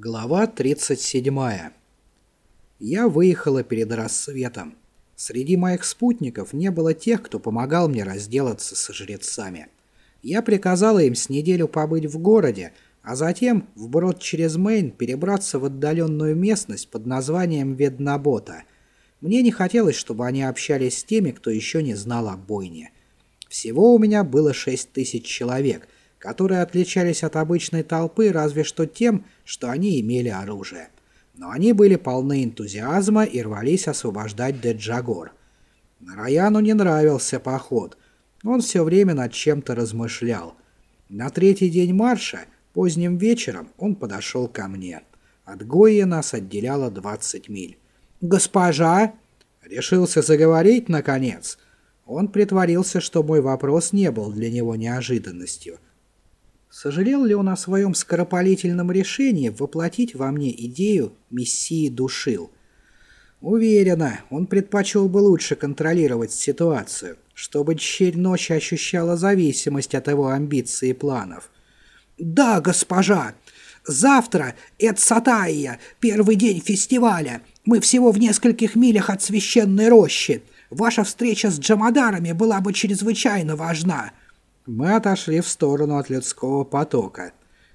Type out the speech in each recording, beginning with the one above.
Глава 37. Я выехала перед рассветом. Среди моих спутников не было тех, кто помогал мне разделаться со жрецами. Я приказала им с неделю побыть в городе, а затем, вброд через Мейн, перебраться в отдаленную местность под названием Веднабота. Мне не хотелось, чтобы они общались с теми, кто еще не знал о бойне. Всего у меня было шесть тысяч человек — которые отличались от обычной толпы разве что тем, что они имели оружие. Но они были полны энтузиазма и рвались освобождать Деджагор. Нараяну не нравился поход. Он все время над чем-то размышлял. На третий день марша, поздним вечером, он подошел ко мне. От Гои нас отделяло 20 миль. «Госпожа!» Решился заговорить, наконец. Он притворился, что мой вопрос не был для него неожиданностью. Сожалел ли он о своем скоропалительном решении воплотить во мне идею «Мессии душил»? Уверена, он предпочел бы лучше контролировать ситуацию, чтобы Черь Ночи ощущала зависимость от его амбиций и планов. «Да, госпожа! Завтра Эдсатайя, первый день фестиваля. Мы всего в нескольких милях от священной рощи. Ваша встреча с Джамадарами была бы чрезвычайно важна». Мы отошли в сторону от людского потока.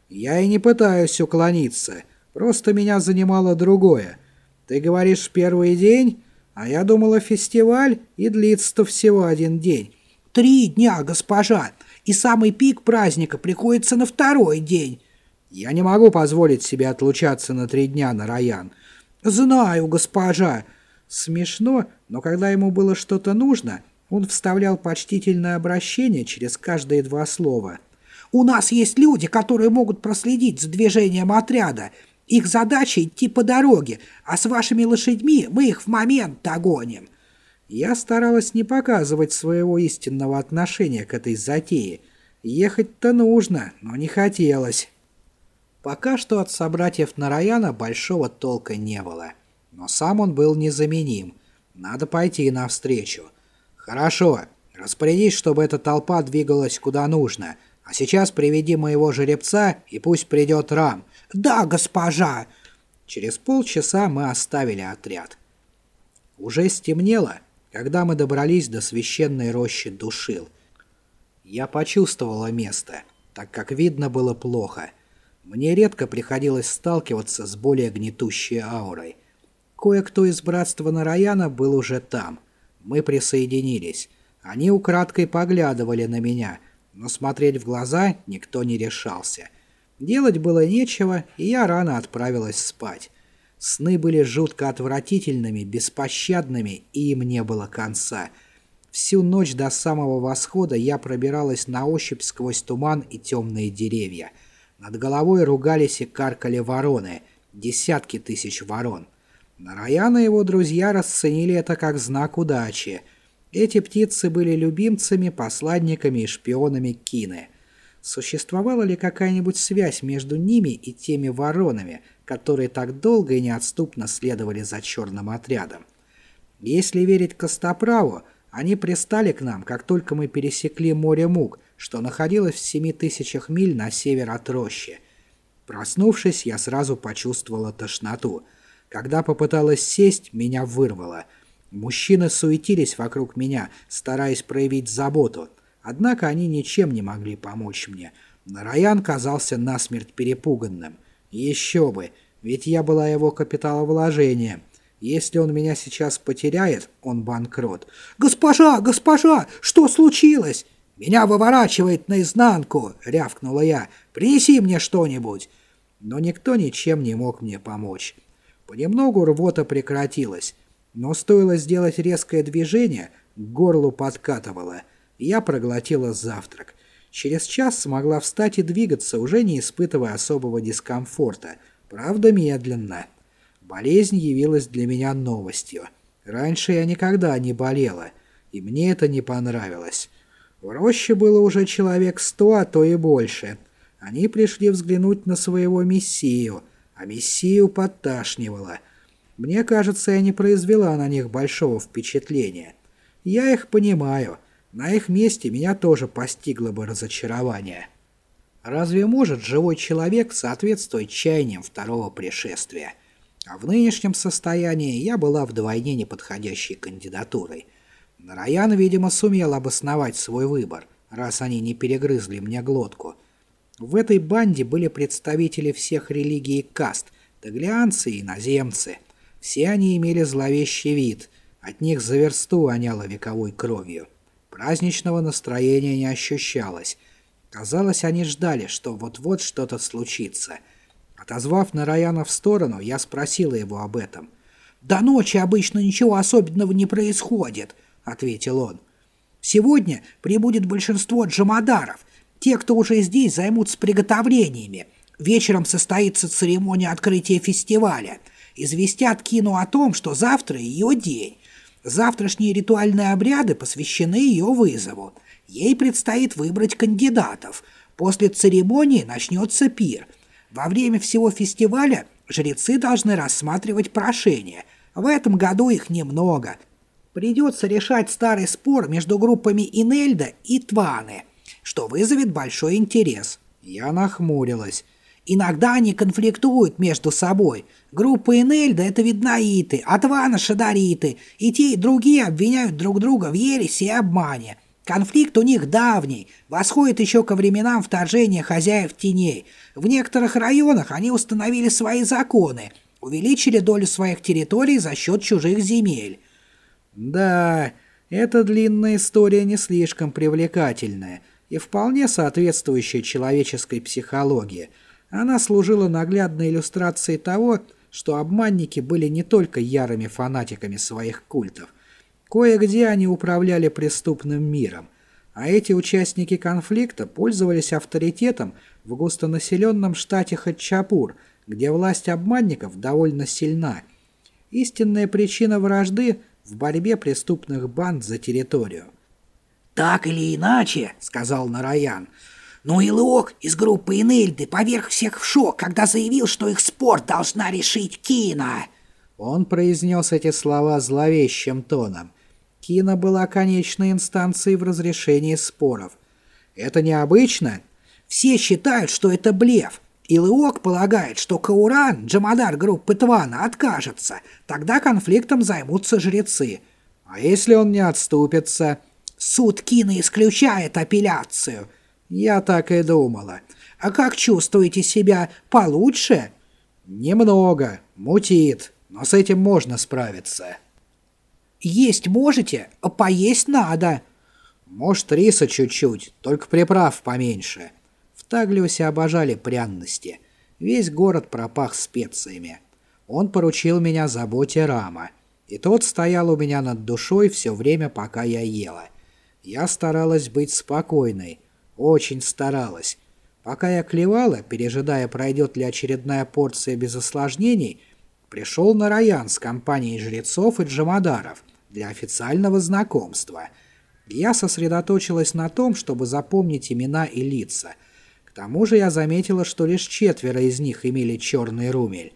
Я и не пытаюсь уклониться, просто меня занимало другое. Ты говоришь первый день, а я думала фестиваль и длится-то всего один день. Три дня, госпожа, и самый пик праздника приходится на второй день. Я не могу позволить себе отлучаться на три дня на Раян. Знаю, госпожа. Смешно, но когда ему было что-то нужно, он вставлял почтительное обращение через каждые два слова. «У нас есть люди, которые могут проследить за движением отряда. Их задача идти по дороге, а с вашими лошадьми мы их в момент догоним». Я старалась не показывать своего истинного отношения к этой затее. Ехать-то нужно, но не хотелось. Пока что от собратьев Нараяна большого толка не было. Но сам он был незаменим. Надо пойти навстречу. «Хорошо. Распорядись, чтобы эта толпа двигалась куда нужно. А сейчас приведи моего жеребца, и пусть придет Рам». «Да, госпожа!» Через полчаса мы оставили отряд. Уже стемнело, когда мы добрались до священной рощи Душил. Я почувствовала место, так как видно было плохо. Мне редко приходилось сталкиваться с более гнетущей аурой. Кое-кто из братства Нараяна был уже там — мы присоединились. Они украдкой поглядывали на меня, но смотреть в глаза никто не решался. Делать было нечего, и я рано отправилась спать. Сны были жутко отвратительными, беспощадными, и им не было конца. Всю ночь до самого восхода я пробиралась на ощупь сквозь туман и темные деревья. Над головой ругались и каркали вороны, десятки тысяч ворон. Нараян и его друзья расценили это как знак удачи. Эти птицы были любимцами, посланниками и шпионами Кины. Существовала ли какая-нибудь связь между ними и теми воронами, которые так долго и неотступно следовали за черным отрядом? Если верить Костоправу, они пристали к нам, как только мы пересекли море Муг, что находилось в семи тысячах миль на север от рощи. Проснувшись, я сразу почувствовала тошноту – когда попыталась сесть, меня вырвало. Мужчины суетились вокруг меня, стараясь проявить заботу. Однако они ничем не могли помочь мне. Нараян казался насмерть перепуганным. Еще бы, ведь я была его капиталовложением. Если он меня сейчас потеряет, он банкрот. «Госпожа, госпожа, что случилось?» «Меня выворачивает наизнанку!» — рявкнула я. «Принеси мне что-нибудь!» Но никто ничем не мог мне помочь. Понемногу рвота прекратилась, но стоило сделать резкое движение, к горлу подкатывало. Я проглотила завтрак. Через час смогла встать и двигаться, уже не испытывая особого дискомфорта. Правда, медленно. Болезнь явилась для меня новостью. Раньше я никогда не болела, и мне это не понравилось. В роще было уже человек сто, а то и больше. Они пришли взглянуть на своего мессию — а Мессию подташнивала. Мне кажется, я не произвела на них большого впечатления. Я их понимаю. На их месте меня тоже постигло бы разочарование. Разве может живой человек соответствовать чаяниям второго пришествия? А в нынешнем состоянии я была вдвойне неподходящей кандидатурой. Нараян, видимо, сумел обосновать свой выбор, раз они не перегрызли мне глотку. В этой банде были представители всех религий и каст, таглианцы и иноземцы. Все они имели зловещий вид, от них за версту воняло вековой кровью. Праздничного настроения не ощущалось. Казалось, они ждали, что вот-вот что-то случится. Отозвав Нараяна в сторону, я спросила его об этом. «До ночи обычно ничего особенного не происходит», — ответил он. «Сегодня прибудет большинство джамадаров. Те, кто уже здесь, займутся приготовлениями. Вечером состоится церемония открытия фестиваля. Известят Кину о том, что завтра ее день. Завтрашние ритуальные обряды посвящены ее вызову. Ей предстоит выбрать кандидатов. После церемонии начнется пир. Во время всего фестиваля жрецы должны рассматривать прошения. В этом году их немного. Придется решать старый спор между группами Инельда и Тваны, что вызовет большой интерес. Я нахмурилась. Иногда они конфликтуют между собой. Группа Энельда — это виднаиты, Атвана — шадариты, и те, и другие обвиняют друг друга в ереси и обмане. Конфликт у них давний, восходит еще ко временам вторжения хозяев теней. В некоторых районах они установили свои законы, увеличили долю своих территорий за счет чужих земель. Да, эта длинная история не слишком привлекательная и вполне соответствующая человеческой психологии — она служила наглядной иллюстрацией того, что обманники были не только ярыми фанатиками своих культов. Кое-где они управляли преступным миром, а эти участники конфликта пользовались авторитетом в густонаселенном штате Хачапур, где власть обманников довольно сильна. Истинная причина вражды в борьбе преступных банд за территорию. «Так или иначе», — сказал Нараян, — но Илок из группы Инельды поверх всех в шок, когда заявил, что их спор должна решить Кина. Он произнес эти слова зловещим тоном. Кина была конечной инстанцией в разрешении споров. Это необычно? Все считают, что это блеф. Илыок полагает, что Кауран, Джамадар группы Твана, откажется. Тогда конфликтом займутся жрецы. А если он не отступится? Суд Кина исключает апелляцию. «Я так и думала. А как чувствуете себя? Получше?» «Немного. Мутит. Но с этим можно справиться». «Есть можете, а поесть надо». «Может, риса чуть-чуть, только приправ поменьше». В Таглиусе обожали пряности. Весь город пропах специями. Он поручил меня заботе Рама. И тот стоял у меня над душой все время, пока я ела. Я старалась быть спокойной, очень старалась. Пока я клевала, пережидая, пройдет ли очередная порция без осложнений, пришел на Раян с компанией жрецов и джамадаров для официального знакомства. Я сосредоточилась на том, чтобы запомнить имена и лица. К тому же я заметила, что лишь четверо из них имели черный румель.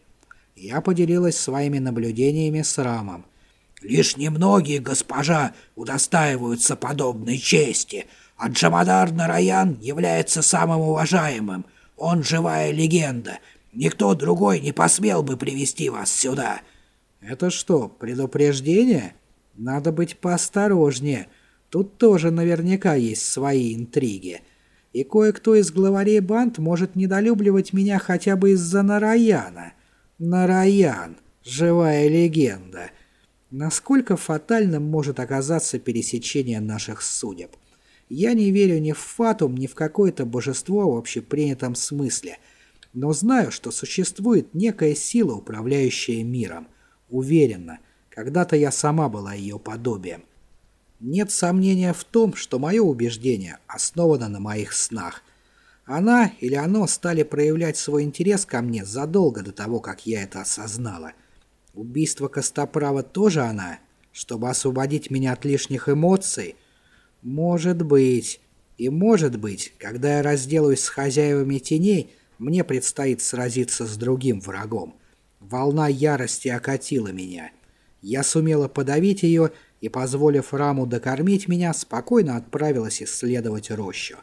Я поделилась своими наблюдениями с Рамом. «Лишь немногие госпожа удостаиваются подобной чести», а Джамадар Нараян является самым уважаемым. Он живая легенда. Никто другой не посмел бы привести вас сюда». «Это что, предупреждение? Надо быть поосторожнее. Тут тоже наверняка есть свои интриги. И кое-кто из главарей банд может недолюбливать меня хотя бы из-за Нараяна. Нараян, живая легенда. Насколько фатальным может оказаться пересечение наших судеб?» Я не верю ни в фатум, ни в какое-то божество в общепринятом смысле, но знаю, что существует некая сила, управляющая миром. Уверенно, когда-то я сама была ее подобием. Нет сомнения в том, что мое убеждение основано на моих снах. Она или оно стали проявлять свой интерес ко мне задолго до того, как я это осознала. Убийство Костоправа тоже она, чтобы освободить меня от лишних эмоций – может быть. И может быть, когда я разделаюсь с хозяевами теней, мне предстоит сразиться с другим врагом. Волна ярости окатила меня. Я сумела подавить ее и, позволив Раму докормить меня, спокойно отправилась исследовать рощу.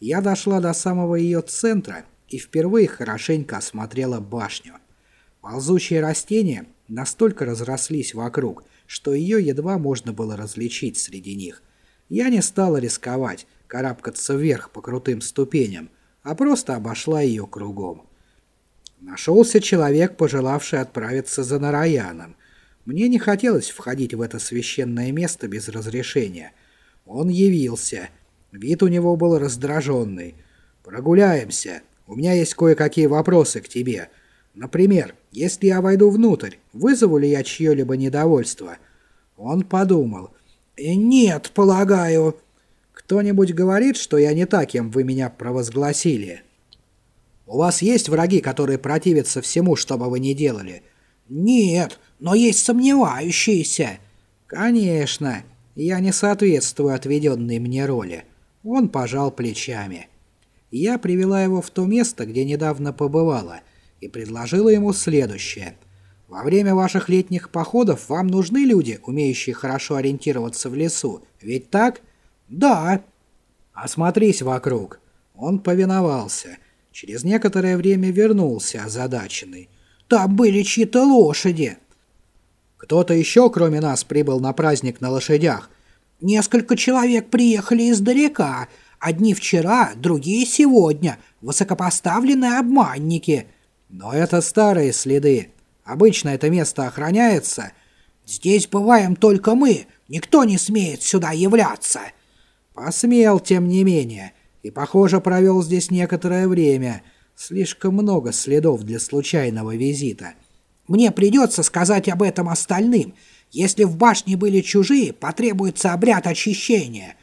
Я дошла до самого ее центра и впервые хорошенько осмотрела башню. Ползучие растения настолько разрослись вокруг, что ее едва можно было различить среди них. Я не стала рисковать, карабкаться вверх по крутым ступеням, а просто обошла ее кругом. Нашелся человек, пожелавший отправиться за Нараяном. Мне не хотелось входить в это священное место без разрешения. Он явился. Вид у него был раздраженный. «Прогуляемся. У меня есть кое-какие вопросы к тебе. Например, если я войду внутрь, вызову ли я чье-либо недовольство?» Он подумал. «Нет, полагаю». «Кто-нибудь говорит, что я не так, кем вы меня провозгласили?» «У вас есть враги, которые противятся всему, что бы вы ни делали?» «Нет, но есть сомневающиеся». «Конечно, я не соответствую отведенной мне роли». Он пожал плечами. Я привела его в то место, где недавно побывала, и предложила ему следующее. «Во время ваших летних походов вам нужны люди, умеющие хорошо ориентироваться в лесу, ведь так?» «Да». «Осмотрись вокруг». Он повиновался. Через некоторое время вернулся озадаченный. «Там были чьи-то лошади». Кто-то еще, кроме нас, прибыл на праздник на лошадях. Несколько человек приехали издалека. Одни вчера, другие сегодня. Высокопоставленные обманники. Но это старые следы. Обычно это место охраняется. Здесь бываем только мы. Никто не смеет сюда являться. Посмел, тем не менее. И, похоже, провел здесь некоторое время. Слишком много следов для случайного визита. Мне придется сказать об этом остальным. Если в башне были чужие, потребуется обряд очищения».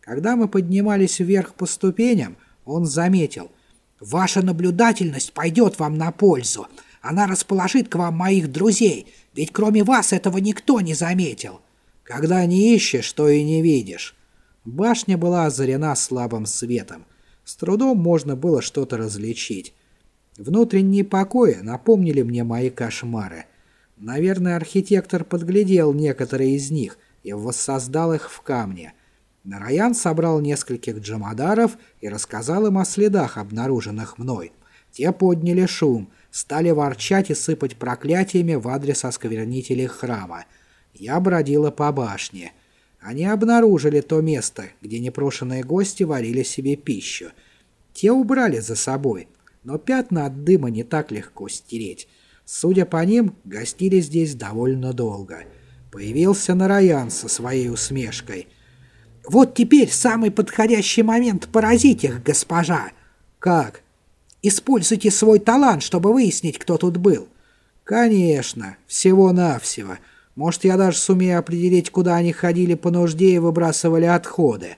Когда мы поднимались вверх по ступеням, он заметил. «Ваша наблюдательность пойдет вам на пользу. Она расположит к вам моих друзей, ведь кроме вас этого никто не заметил. Когда не ищешь, то и не видишь». Башня была озарена слабым светом. С трудом можно было что-то различить. Внутренние покои напомнили мне мои кошмары. Наверное, архитектор подглядел некоторые из них и воссоздал их в камне. Нараян собрал нескольких джамадаров и рассказал им о следах, обнаруженных мной. Те подняли шум, стали ворчать и сыпать проклятиями в адрес осквернителей храма. Я бродила по башне. Они обнаружили то место, где непрошенные гости варили себе пищу. Те убрали за собой — но пятна от дыма не так легко стереть. Судя по ним, гостили здесь довольно долго. Появился Нараян со своей усмешкой. «Вот теперь самый подходящий момент поразить их, госпожа!» «Как?» «Используйте свой талант, чтобы выяснить, кто тут был». «Конечно, всего-навсего. Может, я даже сумею определить, куда они ходили по нужде и выбрасывали отходы».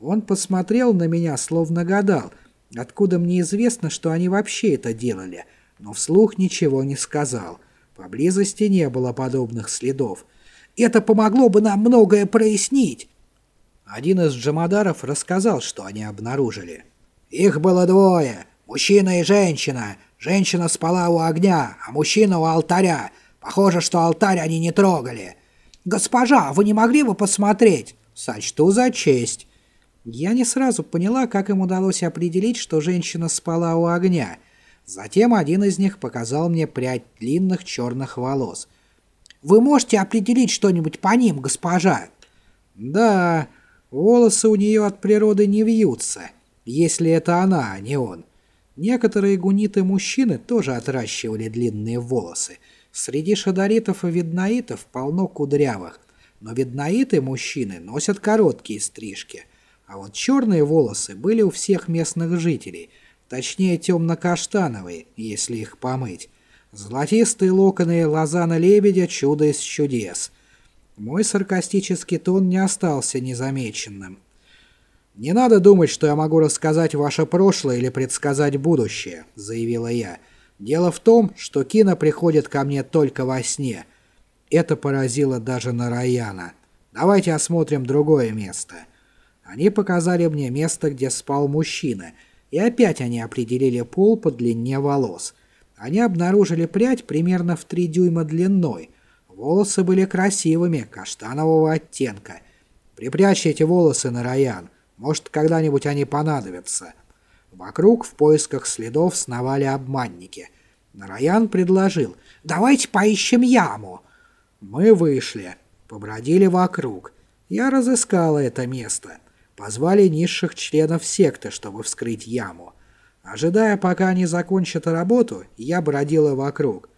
Он посмотрел на меня, словно гадал — Откуда мне известно, что они вообще это делали? Но вслух ничего не сказал. Поблизости не было подобных следов. Это помогло бы нам многое прояснить. Один из джамадаров рассказал, что они обнаружили. Их было двое. Мужчина и женщина. Женщина спала у огня, а мужчина у алтаря. Похоже, что алтарь они не трогали. «Госпожа, вы не могли бы посмотреть?» «Сочту за честь». Я не сразу поняла, как им удалось определить, что женщина спала у огня. Затем один из них показал мне прядь длинных черных волос. «Вы можете определить что-нибудь по ним, госпожа?» «Да, волосы у нее от природы не вьются, если это она, а не он. Некоторые гуниты-мужчины тоже отращивали длинные волосы. Среди шадаритов и виднаитов полно кудрявых, но виднаиты-мужчины носят короткие стрижки». А вот черные волосы были у всех местных жителей, точнее темно-каштановые, если их помыть. Золотистые локоны лозана-лебедя – чудо из чудес. Мой саркастический тон не остался незамеченным. «Не надо думать, что я могу рассказать ваше прошлое или предсказать будущее», — заявила я. «Дело в том, что Кина приходит ко мне только во сне». Это поразило даже Нараяна. «Давайте осмотрим другое место». Они показали мне место, где спал мужчина, и опять они определили пол по длине волос. Они обнаружили прядь примерно в 3 дюйма длиной. Волосы были красивыми, каштанового оттенка. «Припрячьте эти волосы на Раян. Может, когда-нибудь они понадобятся. Вокруг в поисках следов сновали обманники. Нараян предложил «Давайте поищем яму». Мы вышли, побродили вокруг. Я разыскала это место. Позвали низших членов секты, чтобы вскрыть яму. Ожидая, пока они закончат работу, я бродила вокруг.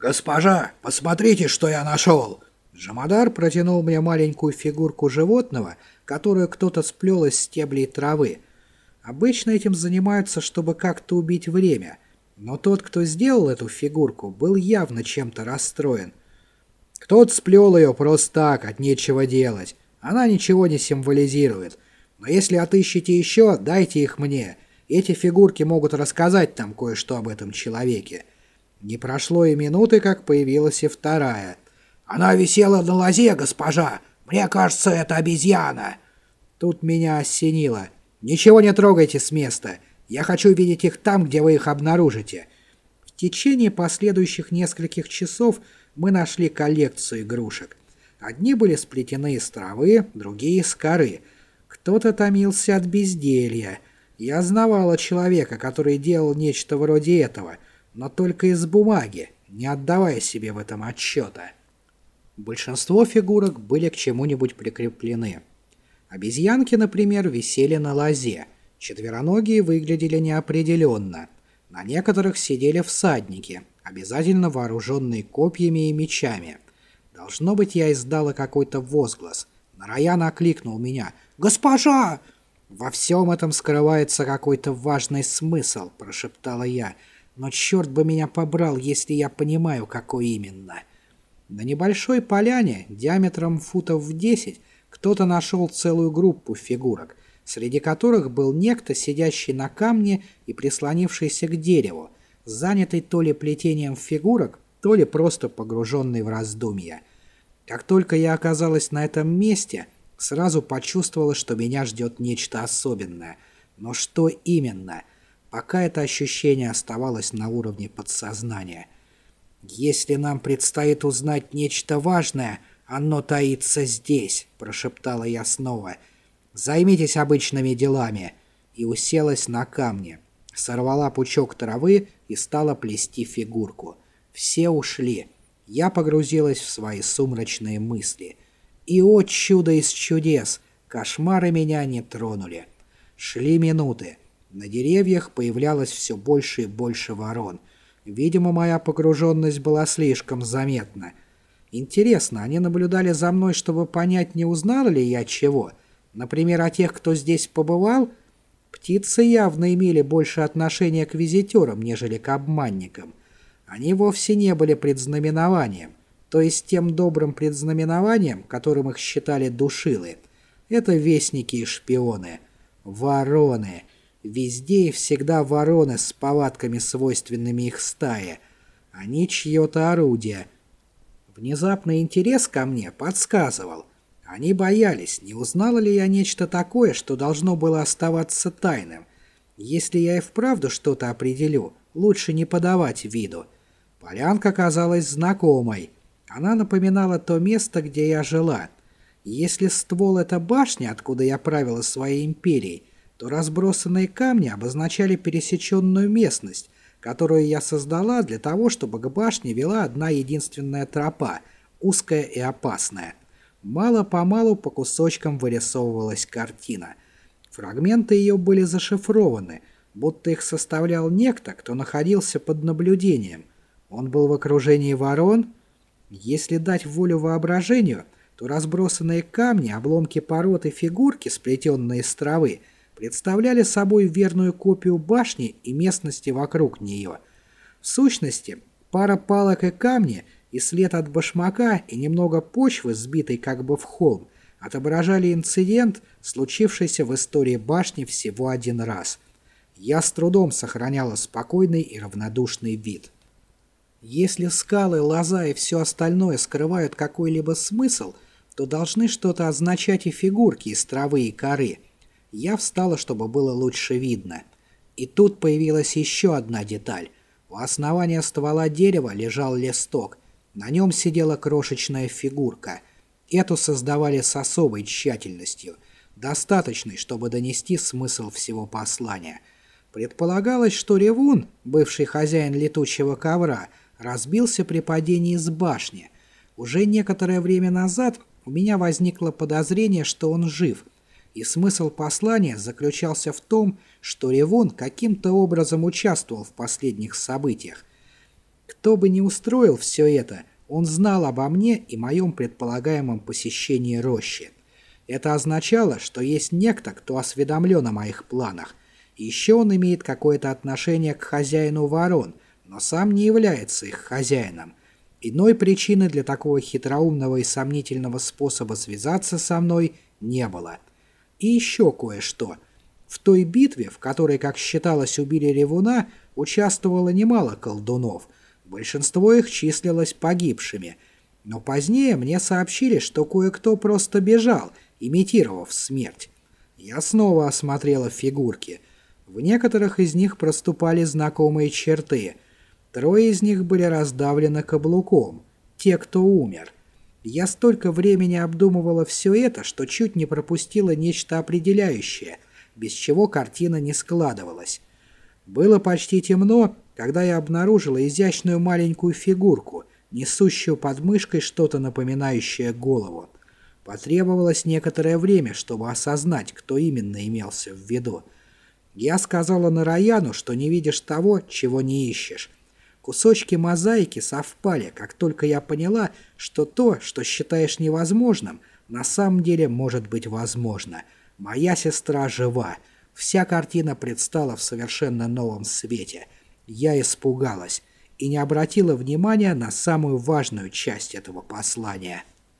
«Госпожа, посмотрите, что я нашел!» Джамадар протянул мне маленькую фигурку животного, которую кто-то сплел из стеблей травы. Обычно этим занимаются, чтобы как-то убить время, но тот, кто сделал эту фигурку, был явно чем-то расстроен. Кто-то сплел ее просто так, от нечего делать. Она ничего не символизирует. Но если отыщете еще, дайте их мне. Эти фигурки могут рассказать там кое-что об этом человеке. Не прошло и минуты, как появилась и вторая. «Она висела на лозе, госпожа. Мне кажется, это обезьяна». Тут меня осенило. «Ничего не трогайте с места. Я хочу видеть их там, где вы их обнаружите». В течение последующих нескольких часов мы нашли коллекцию игрушек. Одни были сплетены из травы, другие из коры. Кто-то томился от безделья. Я знавала человека, который делал нечто вроде этого, но только из бумаги, не отдавая себе в этом отчета. Большинство фигурок были к чему-нибудь прикреплены. Обезьянки, например, висели на лозе. Четвероногие выглядели неопределенно. На некоторых сидели всадники, обязательно вооруженные копьями и мечами. Должно быть, я издала какой-то возглас. Нараян окликнул меня. «Госпожа!» «Во всем этом скрывается какой-то важный смысл», — прошептала я. «Но черт бы меня побрал, если я понимаю, какой именно». На небольшой поляне, диаметром футов в 10, кто-то нашел целую группу фигурок, среди которых был некто, сидящий на камне и прислонившийся к дереву, занятый то ли плетением фигурок, то ли просто погруженный в раздумья. Как только я оказалась на этом месте — Сразу почувствовала, что меня ждет нечто особенное. Но что именно? Пока это ощущение оставалось на уровне подсознания. «Если нам предстоит узнать нечто важное, оно таится здесь», – прошептала я снова. «Займитесь обычными делами». И уселась на камне. Сорвала пучок травы и стала плести фигурку. Все ушли. Я погрузилась в свои сумрачные мысли – и, о чудо из чудес, кошмары меня не тронули. Шли минуты. На деревьях появлялось все больше и больше ворон. Видимо, моя погруженность была слишком заметна. Интересно, они наблюдали за мной, чтобы понять, не узнала ли я чего? Например, о тех, кто здесь побывал? Птицы явно имели больше отношения к визитерам, нежели к обманникам. Они вовсе не были предзнаменованием то есть тем добрым предзнаменованием, которым их считали душилы. Это вестники и шпионы. Вороны. Везде и всегда вороны с повадками, свойственными их стае. Они чье-то орудие. Внезапный интерес ко мне подсказывал. Они боялись, не узнала ли я нечто такое, что должно было оставаться тайным. Если я и вправду что-то определю, лучше не подавать виду. Полянка казалась знакомой. Она напоминала то место, где я жила. Если ствол — это башня, откуда я правила своей империей, то разбросанные камни обозначали пересеченную местность, которую я создала для того, чтобы к башне вела одна единственная тропа, узкая и опасная. Мало-помалу по кусочкам вырисовывалась картина. Фрагменты ее были зашифрованы, будто их составлял некто, кто находился под наблюдением. Он был в окружении ворон — если дать волю воображению, то разбросанные камни, обломки пород и фигурки, сплетенные из травы, представляли собой верную копию башни и местности вокруг нее. В сущности, пара палок и камни и след от башмака и немного почвы, сбитой как бы в холм, отображали инцидент, случившийся в истории башни всего один раз. Я с трудом сохраняла спокойный и равнодушный вид. Если скалы, лоза и все остальное скрывают какой-либо смысл, то должны что-то означать и фигурки из травы и коры. Я встала, чтобы было лучше видно. И тут появилась еще одна деталь. У основания ствола дерева лежал листок. На нем сидела крошечная фигурка. Эту создавали с особой тщательностью. достаточный, чтобы донести смысл всего послания. Предполагалось, что Ревун, бывший хозяин летучего ковра, разбился при падении с башни. Уже некоторое время назад у меня возникло подозрение, что он жив, и смысл послания заключался в том, что Ревун каким-то образом участвовал в последних событиях. Кто бы ни устроил все это, он знал обо мне и моем предполагаемом посещении рощи. Это означало, что есть некто, кто осведомлен о моих планах. еще он имеет какое-то отношение к хозяину ворон, но сам не является их хозяином. Иной причины для такого хитроумного и сомнительного способа связаться со мной не было. И еще кое-что. В той битве, в которой, как считалось, убили Ревуна, участвовало немало колдунов. Большинство их числилось погибшими. Но позднее мне сообщили, что кое-кто просто бежал – имитировав смерть. Я снова осмотрела фигурки. В некоторых из них проступали знакомые черты. Трое из них были раздавлены каблуком. Те, кто умер. Я столько времени обдумывала все это, что чуть не пропустила нечто определяющее, без чего картина не складывалась. Было почти темно, когда я обнаружила изящную маленькую фигурку, несущую под мышкой что-то напоминающее голову. Потребовалось некоторое время, чтобы осознать, кто именно имелся в виду. Я сказала Нараяну, что не видишь того, чего не ищешь. Кусочки мозаики совпали, как только я поняла, что то, что считаешь невозможным, на самом деле может быть возможно. Моя сестра жива. Вся картина предстала в совершенно новом свете. Я испугалась и не обратила внимания на самую важную часть этого послания –